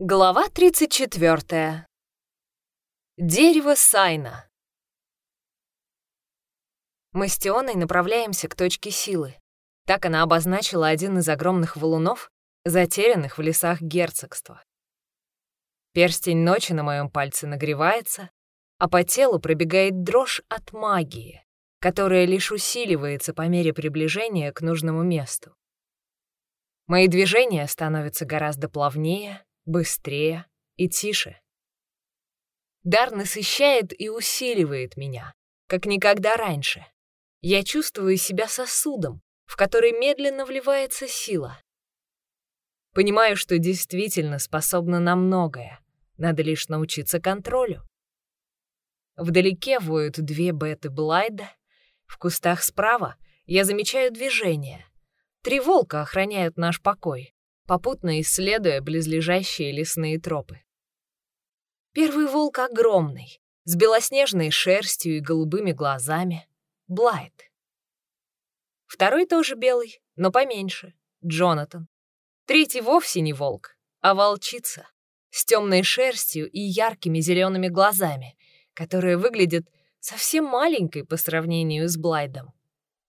Глава 34. Дерево Сайна. Мы с Тионой направляемся к точке силы. Так она обозначила один из огромных валунов, затерянных в лесах герцогства. Перстень ночи на моем пальце нагревается, а по телу пробегает дрожь от магии, которая лишь усиливается по мере приближения к нужному месту. Мои движения становятся гораздо плавнее, быстрее и тише. Дар насыщает и усиливает меня, как никогда раньше. Я чувствую себя сосудом, в который медленно вливается сила. Понимаю, что действительно способна на многое, надо лишь научиться контролю. Вдалеке воют две беты Блайда, в кустах справа я замечаю движение. Три волка охраняют наш покой попутно исследуя близлежащие лесные тропы. Первый волк огромный, с белоснежной шерстью и голубыми глазами. Блайт. Второй тоже белый, но поменьше. Джонатан. Третий вовсе не волк, а волчица, с темной шерстью и яркими зелеными глазами, которая выглядит совсем маленькой по сравнению с Блайдом.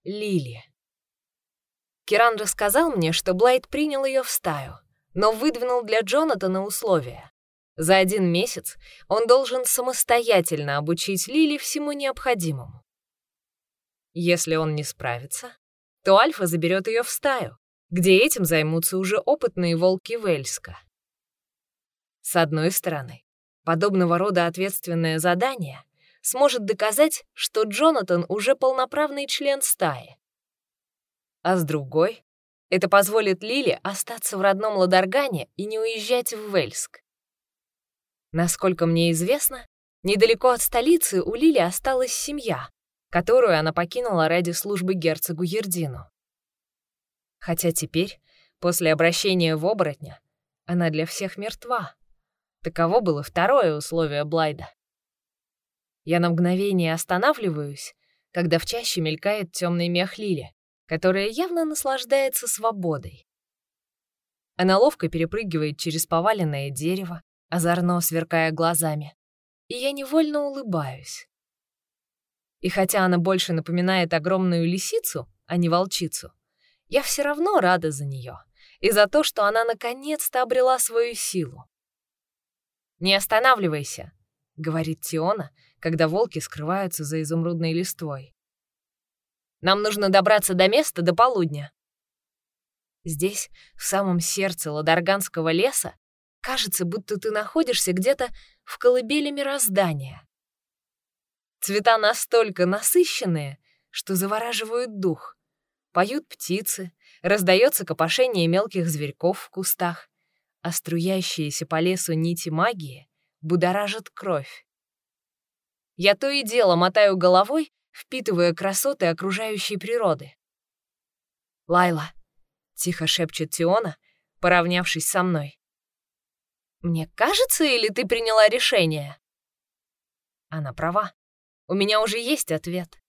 Лилия. Киран рассказал мне, что Блайт принял ее в стаю, но выдвинул для Джонатана условия. За один месяц он должен самостоятельно обучить Лили всему необходимому. Если он не справится, то Альфа заберет ее в стаю, где этим займутся уже опытные волки Вельска. С одной стороны, подобного рода ответственное задание сможет доказать, что Джонатан уже полноправный член стаи, а с другой — это позволит Лиле остаться в родном Ладаргане и не уезжать в Вельск. Насколько мне известно, недалеко от столицы у Лили осталась семья, которую она покинула ради службы герцогу Ердину. Хотя теперь, после обращения в оборотня, она для всех мертва. Таково было второе условие Блайда. Я на мгновение останавливаюсь, когда в чаще мелькает темный мех Лили которая явно наслаждается свободой. Она ловко перепрыгивает через поваленное дерево, озорно сверкая глазами, и я невольно улыбаюсь. И хотя она больше напоминает огромную лисицу, а не волчицу, я все равно рада за нее и за то, что она наконец-то обрела свою силу. «Не останавливайся», — говорит Тиона, когда волки скрываются за изумрудной листвой. Нам нужно добраться до места до полудня. Здесь, в самом сердце Ладарганского леса, кажется, будто ты находишься где-то в колыбели мироздания. Цвета настолько насыщенные, что завораживают дух. Поют птицы, раздается копошение мелких зверьков в кустах, а струящиеся по лесу нити магии будоражат кровь. Я то и дело мотаю головой, впитывая красоты окружающей природы. «Лайла», — тихо шепчет Тиона, поравнявшись со мной. «Мне кажется, или ты приняла решение?» Она права. У меня уже есть ответ.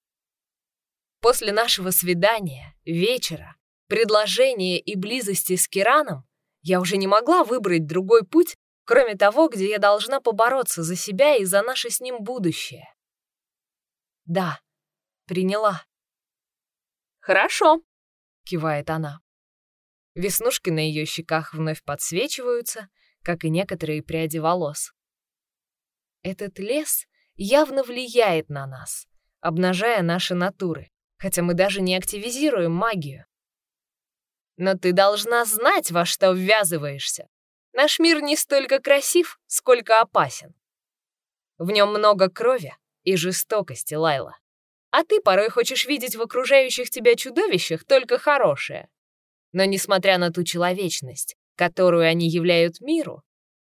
После нашего свидания, вечера, предложения и близости с Кираном я уже не могла выбрать другой путь, кроме того, где я должна побороться за себя и за наше с ним будущее. Да, Приняла. «Хорошо», — кивает она. Веснушки на ее щеках вновь подсвечиваются, как и некоторые пряди волос. Этот лес явно влияет на нас, обнажая наши натуры, хотя мы даже не активизируем магию. Но ты должна знать, во что ввязываешься. Наш мир не столько красив, сколько опасен. В нем много крови и жестокости, Лайла а ты порой хочешь видеть в окружающих тебя чудовищах только хорошее. Но несмотря на ту человечность, которую они являют миру,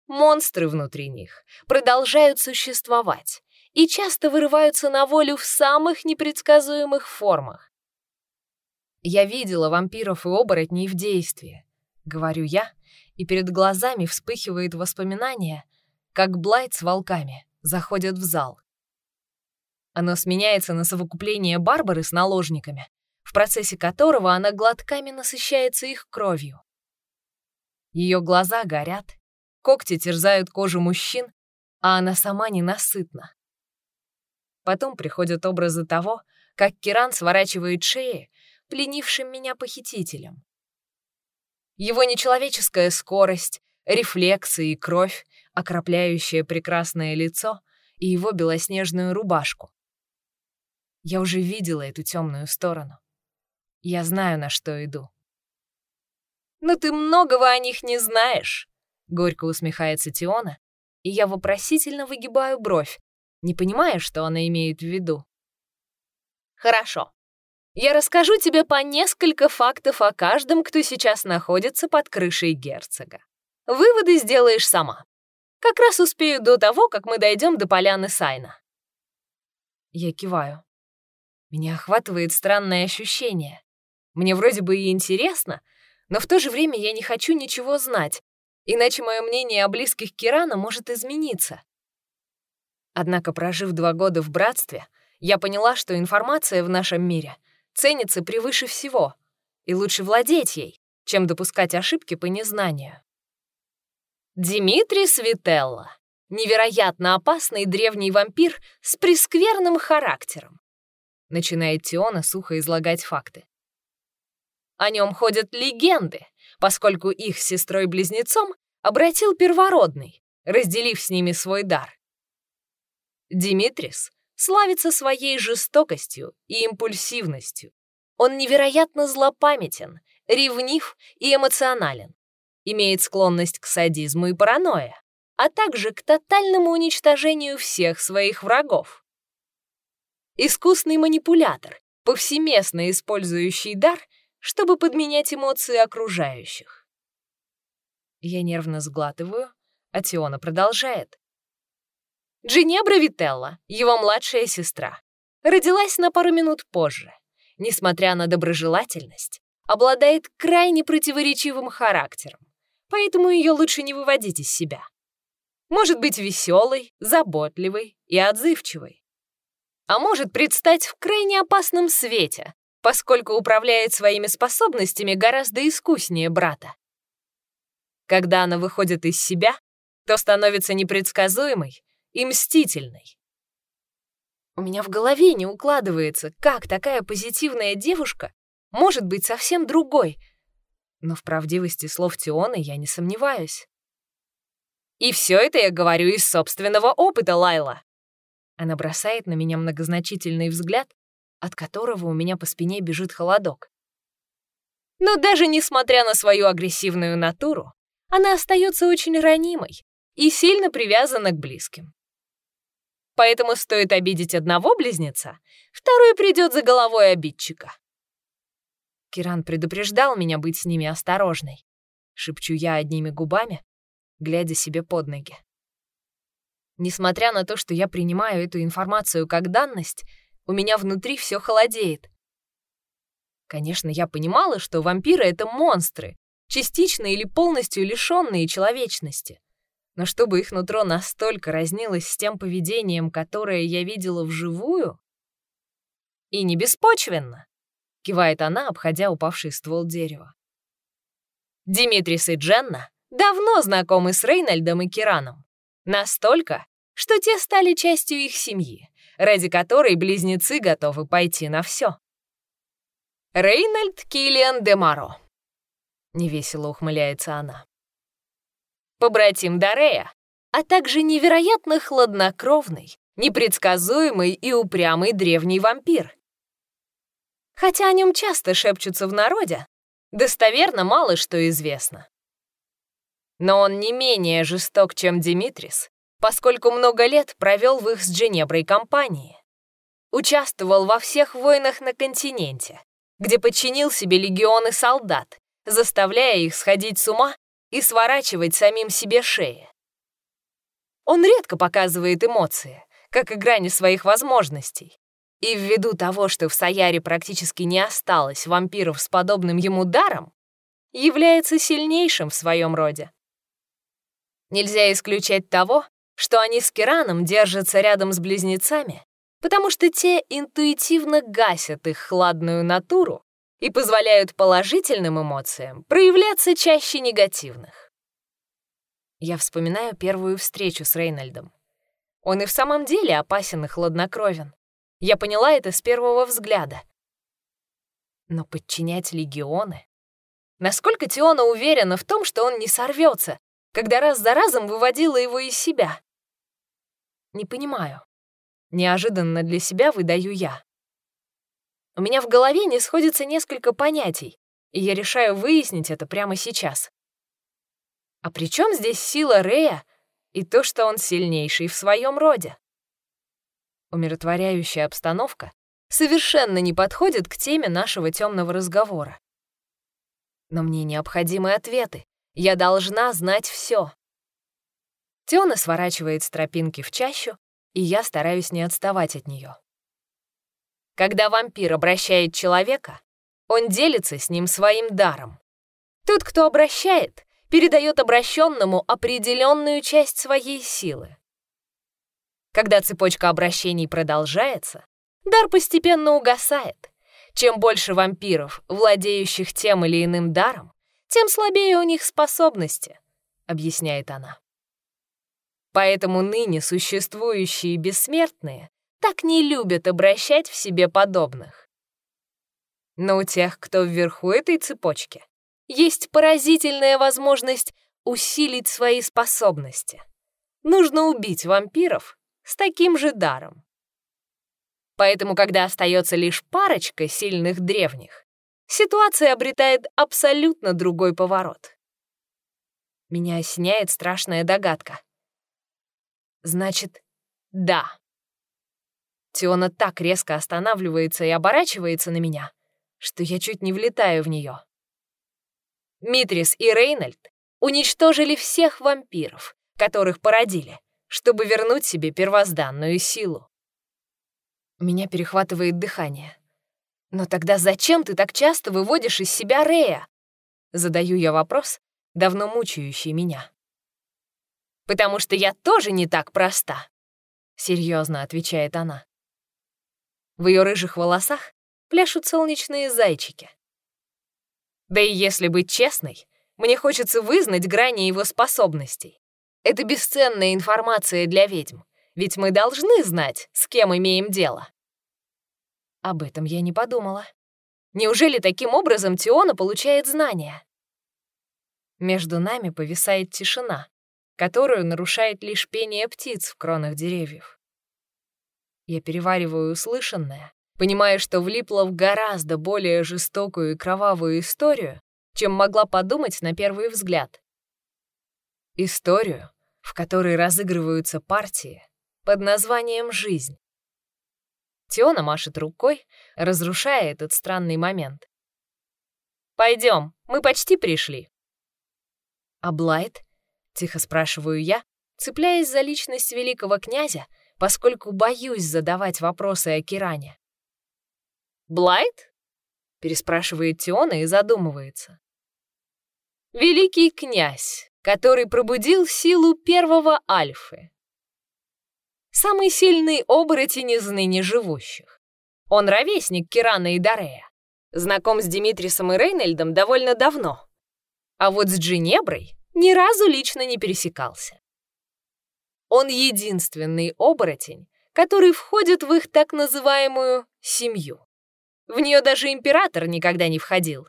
монстры внутри них продолжают существовать и часто вырываются на волю в самых непредсказуемых формах. «Я видела вампиров и оборотней в действии», — говорю я, и перед глазами вспыхивает воспоминание, как Блайт с волками заходят в зал. Оно сменяется на совокупление Барбары с наложниками, в процессе которого она глотками насыщается их кровью. Ее глаза горят, Когти терзают кожу мужчин, а она сама ненасытна. Потом приходят образы того, как Киран сворачивает шеи пленившим меня похитителем. Его нечеловеческая скорость, рефлексы и кровь, окропляющая прекрасное лицо и его белоснежную рубашку. Я уже видела эту темную сторону. Я знаю, на что иду. «Но ты многого о них не знаешь», — горько усмехается Тиона, и я вопросительно выгибаю бровь, не понимая, что она имеет в виду. «Хорошо. Я расскажу тебе по несколько фактов о каждом, кто сейчас находится под крышей герцога. Выводы сделаешь сама. Как раз успею до того, как мы дойдем до поляны Сайна». Я киваю. Меня охватывает странное ощущение. Мне вроде бы и интересно, но в то же время я не хочу ничего знать, иначе мое мнение о близких Кирана может измениться. Однако, прожив два года в братстве, я поняла, что информация в нашем мире ценится превыше всего, и лучше владеть ей, чем допускать ошибки по незнанию. Димитрий Свителла — невероятно опасный древний вампир с прескверным характером. Начинает Тиона сухо излагать факты. О нем ходят легенды, поскольку их сестрой-близнецом обратил первородный, разделив с ними свой дар. Димитрис славится своей жестокостью и импульсивностью. Он невероятно злопамятен, ревнив и эмоционален, имеет склонность к садизму и паранойе, а также к тотальному уничтожению всех своих врагов. Искусный манипулятор, повсеместно использующий дар — чтобы подменять эмоции окружающих. Я нервно сглатываю, а Тиона продолжает. Джинебра Вителла, его младшая сестра, родилась на пару минут позже. Несмотря на доброжелательность, обладает крайне противоречивым характером, поэтому ее лучше не выводить из себя. Может быть веселой, заботливой и отзывчивой. А может предстать в крайне опасном свете, поскольку управляет своими способностями гораздо искуснее брата. Когда она выходит из себя, то становится непредсказуемой и мстительной. У меня в голове не укладывается, как такая позитивная девушка может быть совсем другой, но в правдивости слов Тионы я не сомневаюсь. И все это я говорю из собственного опыта, Лайла. Она бросает на меня многозначительный взгляд, от которого у меня по спине бежит холодок. Но даже несмотря на свою агрессивную натуру, она остается очень ранимой и сильно привязана к близким. Поэтому стоит обидеть одного близнеца, второй придет за головой обидчика. Киран предупреждал меня быть с ними осторожной. Шепчу я одними губами, глядя себе под ноги. Несмотря на то, что я принимаю эту информацию как данность, у меня внутри все холодеет. Конечно, я понимала, что вампиры — это монстры, частично или полностью лишенные человечности. Но чтобы их нутро настолько разнилось с тем поведением, которое я видела вживую... И не беспочвенно, кивает она, обходя упавший ствол дерева. Димитрис и Дженна давно знакомы с Рейнольдом и Кираном. Настолько, что те стали частью их семьи ради которой близнецы готовы пойти на все. Рейнольд Киллиан де Маро. Невесело ухмыляется она. Побратим Дарея, а также невероятно хладнокровный, непредсказуемый и упрямый древний вампир. Хотя о нем часто шепчутся в народе, достоверно мало что известно. Но он не менее жесток, чем Димитрис, поскольку много лет провел в их с Дженеброй компании. Участвовал во всех войнах на континенте, где подчинил себе легионы солдат, заставляя их сходить с ума и сворачивать самим себе шеи. Он редко показывает эмоции, как и грани своих возможностей. И ввиду того, что в Саяре практически не осталось вампиров с подобным ему даром, является сильнейшим в своем роде. Нельзя исключать того, что они с Кираном держатся рядом с близнецами, потому что те интуитивно гасят их хладную натуру и позволяют положительным эмоциям проявляться чаще негативных. Я вспоминаю первую встречу с Рейнольдом. Он и в самом деле опасен и хладнокровен. Я поняла это с первого взгляда. Но подчинять легионы? Насколько Тиона уверена в том, что он не сорвется, когда раз за разом выводила его из себя? Не понимаю. Неожиданно для себя выдаю я. У меня в голове не сходится несколько понятий, и я решаю выяснить это прямо сейчас. А при чем здесь сила Рея и то, что он сильнейший в своем роде? Умиротворяющая обстановка совершенно не подходит к теме нашего темного разговора. Но мне необходимы ответы. Я должна знать все. Тёна сворачивает с тропинки в чащу, и я стараюсь не отставать от нее. Когда вампир обращает человека, он делится с ним своим даром. Тот, кто обращает, передает обращенному определенную часть своей силы. Когда цепочка обращений продолжается, дар постепенно угасает. Чем больше вампиров, владеющих тем или иным даром, тем слабее у них способности, объясняет она. Поэтому ныне существующие бессмертные так не любят обращать в себе подобных. Но у тех, кто вверху этой цепочки, есть поразительная возможность усилить свои способности. Нужно убить вампиров с таким же даром. Поэтому, когда остается лишь парочка сильных древних, ситуация обретает абсолютно другой поворот. Меня осеняет страшная догадка. Значит, да. Тиона так резко останавливается и оборачивается на меня, что я чуть не влетаю в нее. Митрис и Рейнольд уничтожили всех вампиров, которых породили, чтобы вернуть себе первозданную силу. У меня перехватывает дыхание. «Но тогда зачем ты так часто выводишь из себя Рея?» Задаю я вопрос, давно мучающий меня. «Потому что я тоже не так проста», — серьезно отвечает она. В ее рыжих волосах пляшут солнечные зайчики. Да и если быть честной, мне хочется вызнать грани его способностей. Это бесценная информация для ведьм, ведь мы должны знать, с кем имеем дело. Об этом я не подумала. Неужели таким образом Тиона получает знания? Между нами повисает тишина, которую нарушает лишь пение птиц в кронах деревьев. Я перевариваю услышанное, понимая, что влипла в гораздо более жестокую и кровавую историю, чем могла подумать на первый взгляд. Историю, в которой разыгрываются партии под названием «Жизнь». Тиона машет рукой, разрушая этот странный момент. Пойдем, мы почти пришли. А Блайт? Тихо спрашиваю я, цепляясь за личность великого князя, поскольку боюсь задавать вопросы о Киране. «Блайт?» — переспрашивает Тиона и задумывается. «Великий князь, который пробудил силу первого Альфы, самый сильный оборотень из ныне живущих. Он ровесник Кирана и Дарея. Знаком с Димитрисом и Рейнольдом довольно давно. А вот с Джинеброй ни разу лично не пересекался. Он единственный оборотень, который входит в их так называемую семью. В нее даже император никогда не входил.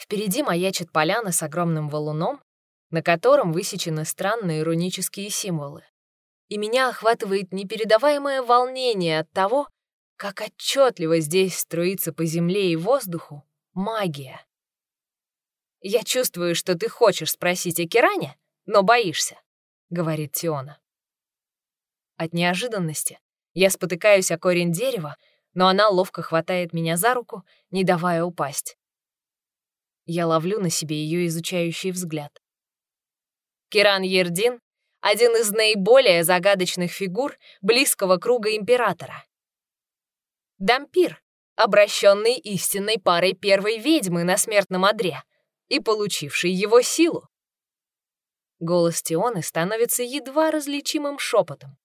Впереди маячит поляна с огромным валуном, на котором высечены странные рунические символы и меня охватывает непередаваемое волнение от того, как отчетливо здесь струится по земле и воздуху магия. «Я чувствую, что ты хочешь спросить о Киране, но боишься», — говорит Тиона. От неожиданности я спотыкаюсь о корень дерева, но она ловко хватает меня за руку, не давая упасть. Я ловлю на себе ее изучающий взгляд. Киран Ердин один из наиболее загадочных фигур близкого круга императора. Дампир, обращенный истинной парой первой ведьмы на смертном одре и получивший его силу. Голос Тионы становится едва различимым шепотом.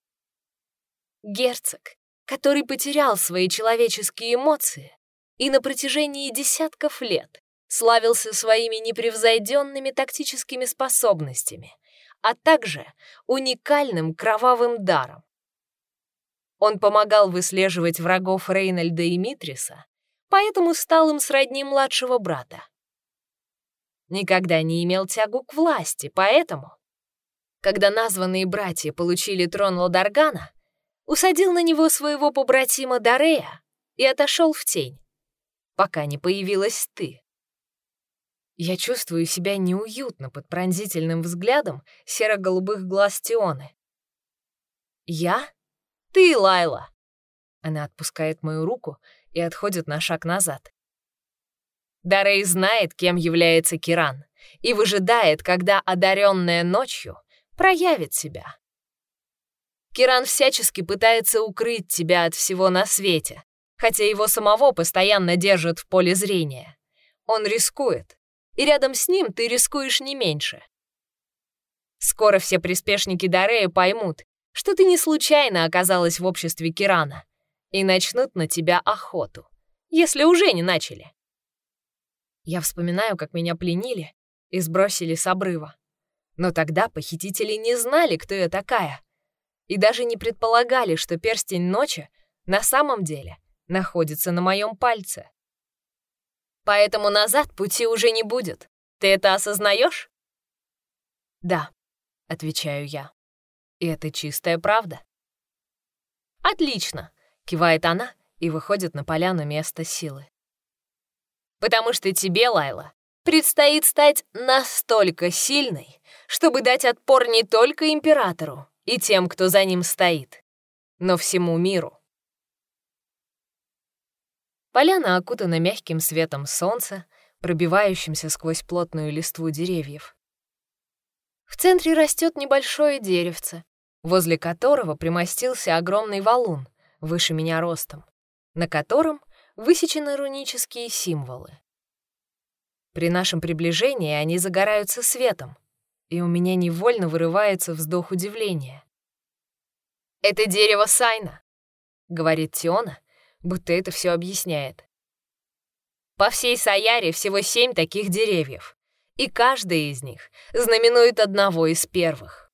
Герцог, который потерял свои человеческие эмоции и на протяжении десятков лет славился своими непревзойденными тактическими способностями а также уникальным кровавым даром. Он помогал выслеживать врагов Рейнольда и Митриса, поэтому стал им сродни младшего брата. Никогда не имел тягу к власти, поэтому, когда названные братья получили трон Ладаргана, усадил на него своего побратима Дарея и отошел в тень, пока не появилась ты. Я чувствую себя неуютно под пронзительным взглядом серо-голубых глаз Тионы. «Я? Ты, Лайла!» Она отпускает мою руку и отходит на шаг назад. Дарей знает, кем является Киран, и выжидает, когда одаренная ночью проявит себя. Киран всячески пытается укрыть тебя от всего на свете, хотя его самого постоянно держат в поле зрения. Он рискует, и рядом с ним ты рискуешь не меньше. Скоро все приспешники Дарея поймут, что ты не случайно оказалась в обществе Кирана, и начнут на тебя охоту, если уже не начали. Я вспоминаю, как меня пленили и сбросили с обрыва. Но тогда похитители не знали, кто я такая — и даже не предполагали, что перстень ночи на самом деле находится на моем пальце. Поэтому назад пути уже не будет. Ты это осознаешь? Да, отвечаю я. И это чистая правда. Отлично, кивает она и выходит на поляну места силы. Потому что тебе, Лайла, предстоит стать настолько сильной, чтобы дать отпор не только императору, и тем, кто за ним стоит, но всему миру. Поляна окутана мягким светом солнца, пробивающимся сквозь плотную листву деревьев. В центре растет небольшое деревце, возле которого примостился огромный валун, выше меня ростом, на котором высечены рунические символы. При нашем приближении они загораются светом, и у меня невольно вырывается вздох удивления. «Это дерево Сайна», — говорит Тиона, будто это все объясняет. По всей Саяре всего семь таких деревьев, и каждый из них знаменует одного из первых.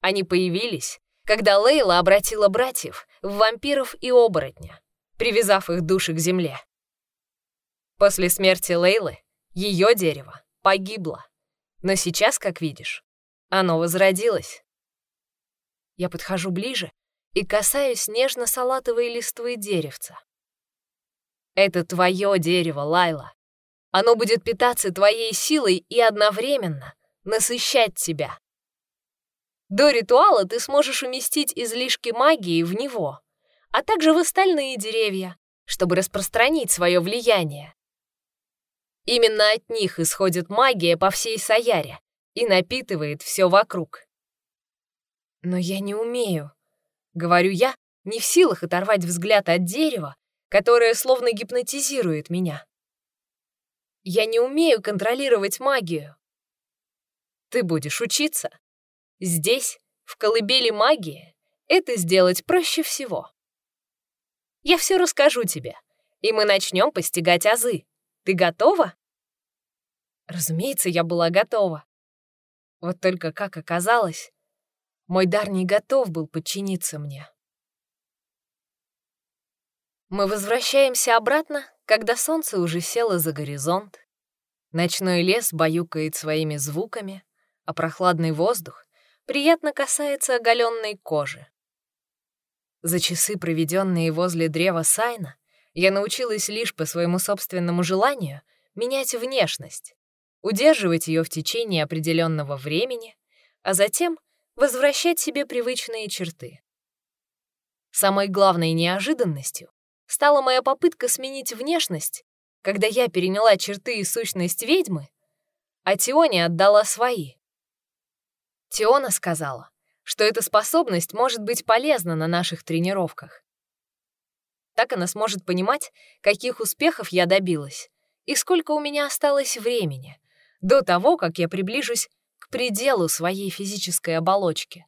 Они появились, когда Лейла обратила братьев в вампиров и оборотня, привязав их души к земле. После смерти Лейлы ее дерево погибло. Но сейчас, как видишь, оно возродилось. Я подхожу ближе и касаюсь нежно-салатовой листвы деревца. Это твое дерево, Лайла. Оно будет питаться твоей силой и одновременно насыщать тебя. До ритуала ты сможешь уместить излишки магии в него, а также в остальные деревья, чтобы распространить свое влияние. Именно от них исходит магия по всей Саяре и напитывает все вокруг. Но я не умею, говорю я, не в силах оторвать взгляд от дерева, которое словно гипнотизирует меня. Я не умею контролировать магию. Ты будешь учиться. Здесь, в колыбели магии, это сделать проще всего. Я все расскажу тебе, и мы начнем постигать азы. Ты готова?» Разумеется, я была готова. Вот только, как оказалось, мой дар не готов был подчиниться мне. Мы возвращаемся обратно, когда солнце уже село за горизонт. Ночной лес баюкает своими звуками, а прохладный воздух приятно касается оголенной кожи. За часы, проведенные возле древа Сайна, я научилась лишь по своему собственному желанию менять внешность, удерживать ее в течение определенного времени, а затем возвращать себе привычные черты. Самой главной неожиданностью стала моя попытка сменить внешность, когда я переняла черты и сущность ведьмы, а Тионе отдала свои. Тиона сказала, что эта способность может быть полезна на наших тренировках. Так она сможет понимать, каких успехов я добилась и сколько у меня осталось времени до того, как я приближусь пределу своей физической оболочки.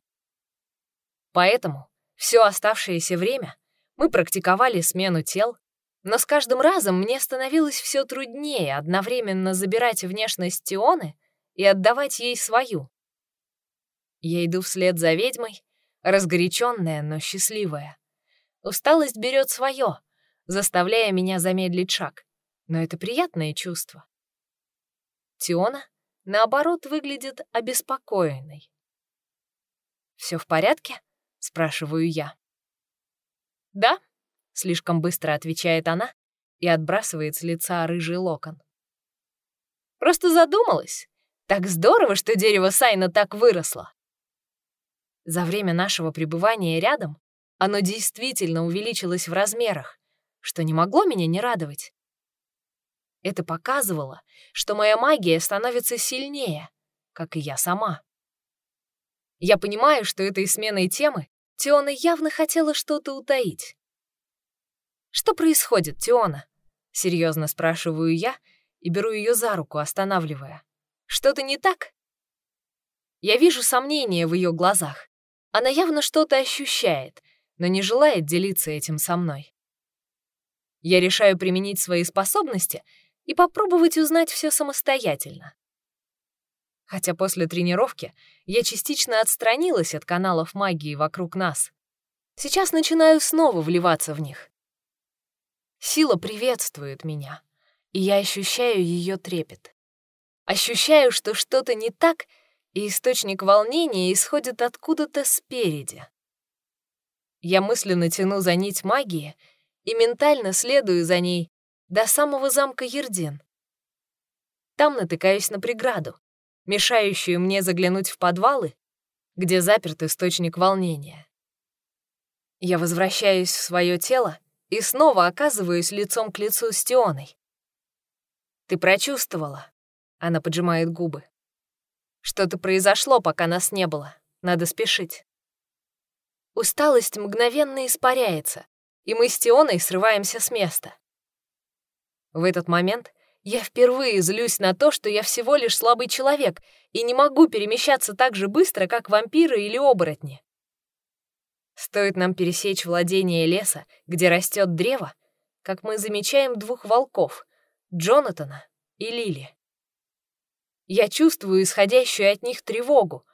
Поэтому все оставшееся время мы практиковали смену тел, но с каждым разом мне становилось все труднее одновременно забирать внешность Тионы и отдавать ей свою. Я иду вслед за ведьмой, разгоряченная, но счастливая. Усталость берет свое, заставляя меня замедлить шаг, но это приятное чувство. Тиона, наоборот, выглядит обеспокоенной. Все в порядке?» — спрашиваю я. «Да», — слишком быстро отвечает она и отбрасывает с лица рыжий локон. «Просто задумалась. Так здорово, что дерево Сайна так выросло». За время нашего пребывания рядом оно действительно увеличилось в размерах, что не могло меня не радовать. Это показывало, что моя магия становится сильнее, как и я сама. Я понимаю, что этой сменой темы Теона явно хотела что-то утаить. «Что происходит, Теона?» — серьезно спрашиваю я и беру ее за руку, останавливая. «Что-то не так?» Я вижу сомнения в ее глазах. Она явно что-то ощущает, но не желает делиться этим со мной. Я решаю применить свои способности и попробовать узнать все самостоятельно хотя после тренировки я частично отстранилась от каналов магии вокруг нас. Сейчас начинаю снова вливаться в них. Сила приветствует меня, и я ощущаю ее трепет. Ощущаю, что что-то не так, и источник волнения исходит откуда-то спереди. Я мысленно тяну за нить магии и ментально следую за ней до самого замка Ердин. Там натыкаюсь на преграду, мешающую мне заглянуть в подвалы, где заперт источник волнения. Я возвращаюсь в свое тело и снова оказываюсь лицом к лицу с Тионой. «Ты прочувствовала?» — она поджимает губы. «Что-то произошло, пока нас не было. Надо спешить». Усталость мгновенно испаряется, и мы с Тионой срываемся с места. В этот момент я впервые злюсь на то, что я всего лишь слабый человек и не могу перемещаться так же быстро, как вампиры или оборотни. Стоит нам пересечь владение леса, где растет древо, как мы замечаем двух волков — Джонатана и Лили. Я чувствую исходящую от них тревогу,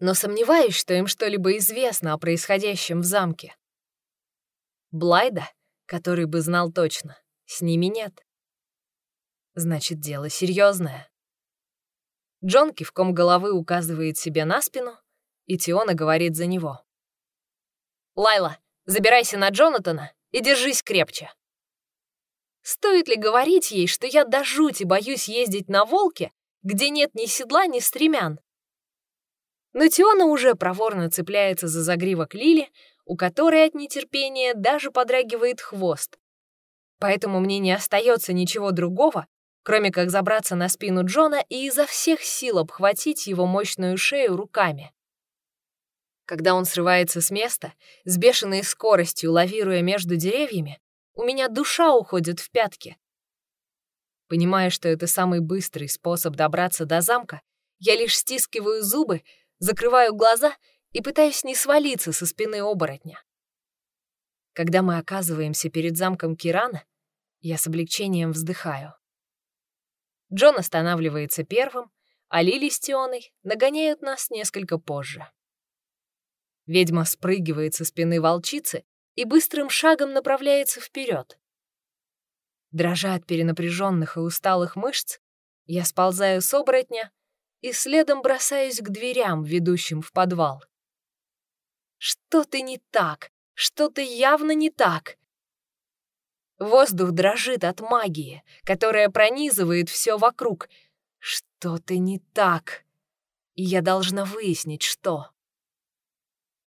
но сомневаюсь, что им что-либо известно о происходящем в замке. Блайда, который бы знал точно, с ними нет. Значит, дело серьезное. Джон кивком головы указывает себе на спину, и Тиона говорит за него. «Лайла, забирайся на Джонатана и держись крепче». Стоит ли говорить ей, что я до жути боюсь ездить на волке, где нет ни седла, ни стремян? Но Тиона уже проворно цепляется за загривок Лили, у которой от нетерпения даже подрагивает хвост. Поэтому мне не остается ничего другого, кроме как забраться на спину Джона и изо всех сил обхватить его мощную шею руками. Когда он срывается с места, с бешеной скоростью лавируя между деревьями, у меня душа уходит в пятки. Понимая, что это самый быстрый способ добраться до замка, я лишь стискиваю зубы, закрываю глаза и пытаюсь не свалиться со спины оборотня. Когда мы оказываемся перед замком Кирана, я с облегчением вздыхаю. Джон останавливается первым, а Лили с Тионой нагоняют нас несколько позже. Ведьма спрыгивает со спины волчицы и быстрым шагом направляется вперед. Дрожа от перенапряженных и усталых мышц, я сползаю с оборотня и следом бросаюсь к дверям, ведущим в подвал. Что-то не так, что-то явно не так. Воздух дрожит от магии, которая пронизывает все вокруг. Что-то не так. И я должна выяснить, что.